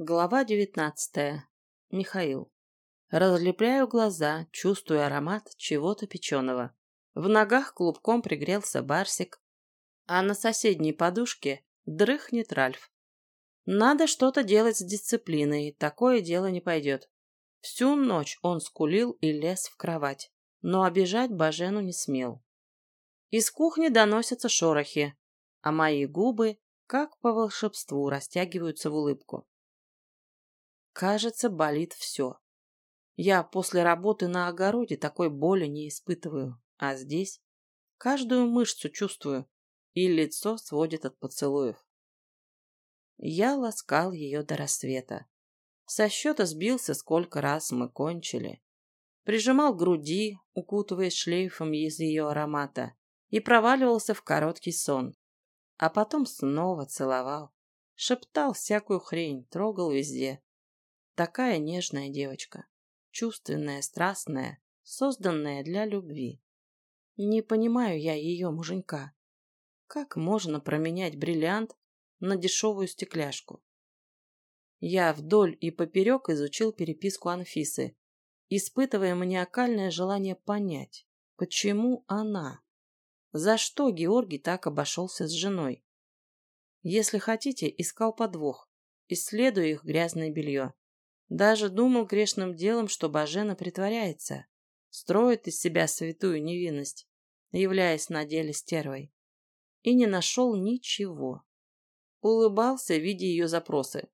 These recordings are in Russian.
Глава девятнадцатая. Михаил. Разлепляю глаза, чувствуя аромат чего-то печеного. В ногах клубком пригрелся барсик, а на соседней подушке дрыхнет Ральф. Надо что-то делать с дисциплиной, такое дело не пойдет. Всю ночь он скулил и лез в кровать, но обижать Бажену не смел. Из кухни доносятся шорохи, а мои губы, как по волшебству, растягиваются в улыбку. Кажется, болит все. Я после работы на огороде такой боли не испытываю, а здесь каждую мышцу чувствую, и лицо сводит от поцелуев. Я ласкал ее до рассвета. Со счета сбился, сколько раз мы кончили. Прижимал груди, укутываясь шлейфом из ее аромата, и проваливался в короткий сон. А потом снова целовал. Шептал всякую хрень, трогал везде. Такая нежная девочка. Чувственная, страстная, созданная для любви. Не понимаю я ее муженька. Как можно променять бриллиант на дешевую стекляшку? Я вдоль и поперек изучил переписку Анфисы, испытывая маниакальное желание понять, почему она, за что Георгий так обошелся с женой. Если хотите, искал подвох, исследуя их грязное белье. Даже думал грешным делом, что Бажена притворяется, строит из себя святую невинность, являясь на деле стервой. И не нашел ничего. Улыбался, видя ее запросы.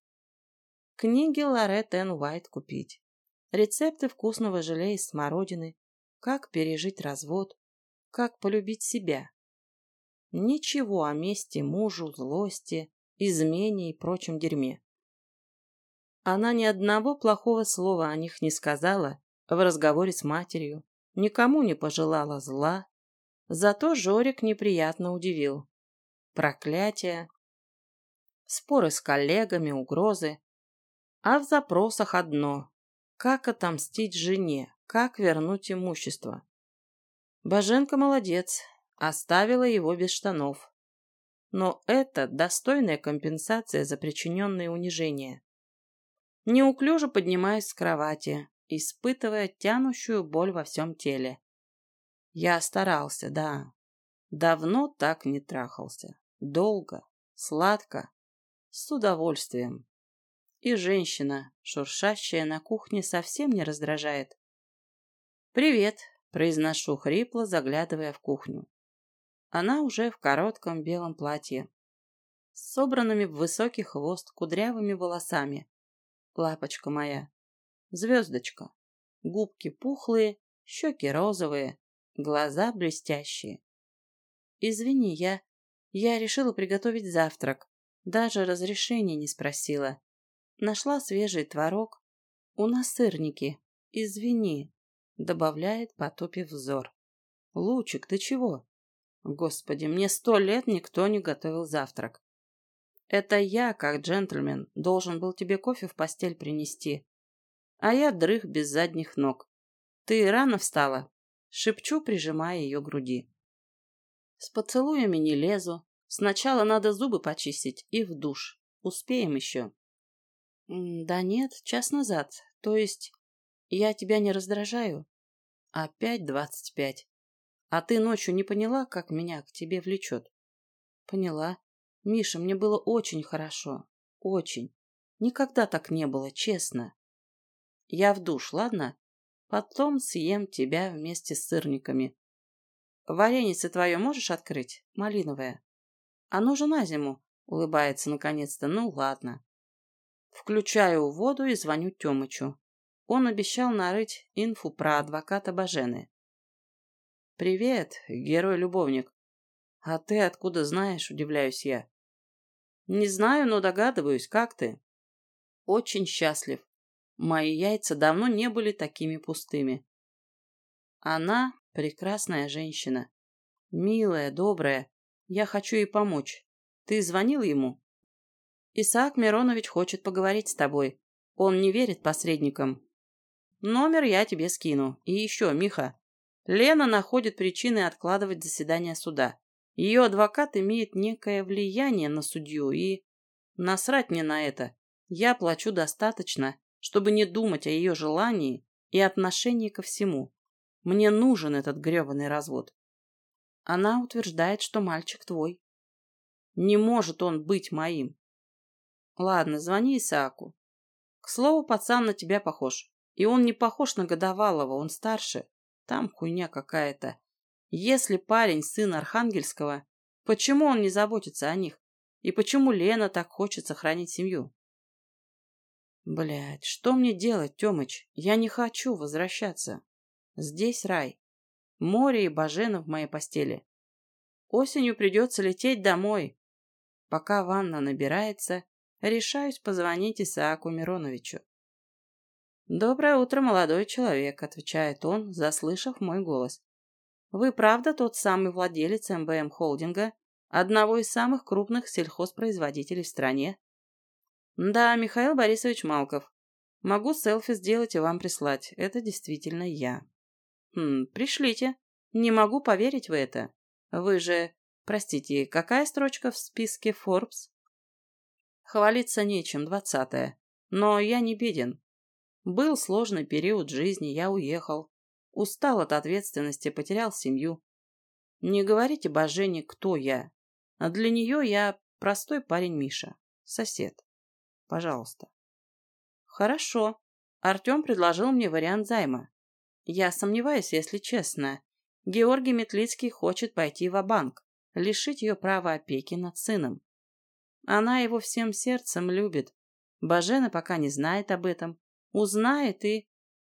Книги Лорет Энн Уайт купить. Рецепты вкусного желе из смородины. Как пережить развод. Как полюбить себя. Ничего о мести мужу, злости, измене и прочем дерьме. Она ни одного плохого слова о них не сказала в разговоре с матерью, никому не пожелала зла. Зато Жорик неприятно удивил. Проклятие, споры с коллегами, угрозы. А в запросах одно – как отомстить жене, как вернуть имущество. Боженко молодец, оставила его без штанов. Но это достойная компенсация за причиненные унижения неуклюже поднимаясь с кровати, испытывая тянущую боль во всем теле. Я старался, да. Давно так не трахался. Долго, сладко, с удовольствием. И женщина, шуршащая на кухне, совсем не раздражает. «Привет», — произношу хрипло, заглядывая в кухню. Она уже в коротком белом платье, с собранными в высокий хвост кудрявыми волосами, лапочка моя. Звездочка. Губки пухлые, щеки розовые, глаза блестящие. Извини, я... Я решила приготовить завтрак. Даже разрешения не спросила. Нашла свежий творог. У нас сырники. Извини, добавляет, потупив взор. Лучик, ты чего? Господи, мне сто лет никто не готовил завтрак. Это я, как джентльмен, должен был тебе кофе в постель принести. А я дрых без задних ног. Ты рано встала? Шепчу, прижимая ее груди. С поцелуями не лезу. Сначала надо зубы почистить и в душ. Успеем еще. Да нет, час назад. То есть я тебя не раздражаю? Опять двадцать пять. А ты ночью не поняла, как меня к тебе влечет? Поняла. Миша, мне было очень хорошо. Очень. Никогда так не было, честно. Я в душ, ладно? Потом съем тебя вместе с сырниками. Варенице твое можешь открыть? Малиновое. Оно же на зиму. Улыбается наконец-то. Ну, ладно. Включаю воду и звоню Тёмычу. Он обещал нарыть инфу про адвоката Бажены. «Привет, герой-любовник». «А ты откуда знаешь?» – удивляюсь я. Не знаю, но догадываюсь, как ты. Очень счастлив. Мои яйца давно не были такими пустыми. Она прекрасная женщина. Милая, добрая. Я хочу ей помочь. Ты звонил ему? Исаак Миронович хочет поговорить с тобой. Он не верит посредникам. Номер я тебе скину. И еще, Миха. Лена находит причины откладывать заседание суда. Ее адвокат имеет некое влияние на судью и... Насрать мне на это. Я плачу достаточно, чтобы не думать о ее желании и отношении ко всему. Мне нужен этот грёбаный развод. Она утверждает, что мальчик твой. Не может он быть моим. Ладно, звони Исааку. К слову, пацан на тебя похож. И он не похож на годовалого, он старше. Там хуйня какая-то. Если парень сын Архангельского, почему он не заботится о них? И почему Лена так хочет сохранить семью? Блядь, что мне делать, Тёмыч? Я не хочу возвращаться. Здесь рай. Море и Бажена в моей постели. Осенью придется лететь домой. Пока ванна набирается, решаюсь позвонить Исааку Мироновичу. «Доброе утро, молодой человек», — отвечает он, заслышав мой голос. «Вы правда тот самый владелец МБМ Холдинга, одного из самых крупных сельхозпроизводителей в стране?» «Да, Михаил Борисович Малков. Могу селфи сделать и вам прислать. Это действительно я». «Хм, пришлите. Не могу поверить в это. Вы же... Простите, какая строчка в списке Forbes?» «Хвалиться нечем, двадцатая. Но я не беден. Был сложный период жизни, я уехал. Устал от ответственности, потерял семью. Не говорите Божене, кто я. А для нее я простой парень Миша, сосед. Пожалуйста. Хорошо. Артем предложил мне вариант займа. Я сомневаюсь, если честно. Георгий Метлицкий хочет пойти в банк лишить ее права опеки над сыном. Она его всем сердцем любит. Бажена пока не знает об этом, Узнает и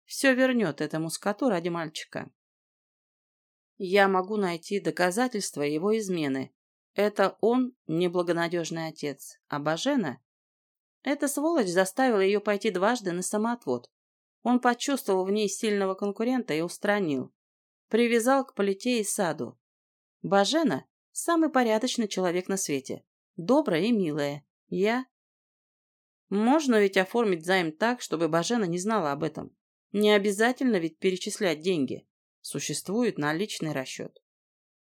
все вернет этому скоту ради мальчика. Я могу найти доказательства его измены. Это он неблагонадежный отец, а Бажена... Эта сволочь заставила ее пойти дважды на самоотвод. Он почувствовал в ней сильного конкурента и устранил. Привязал к полете и саду. Бажена – самый порядочный человек на свете. Добрая и милая. Я можно ведь оформить займ так, чтобы Бажена не знала об этом. Не обязательно ведь перечислять деньги. Существует наличный расчет.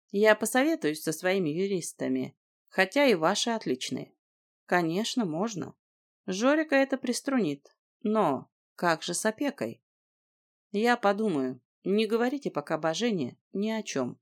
Я посоветуюсь со своими юристами, хотя и ваши отличные. Конечно, можно. Жорика это приструнит. Но как же с опекой? Я подумаю. Не говорите пока Божене ни о чем.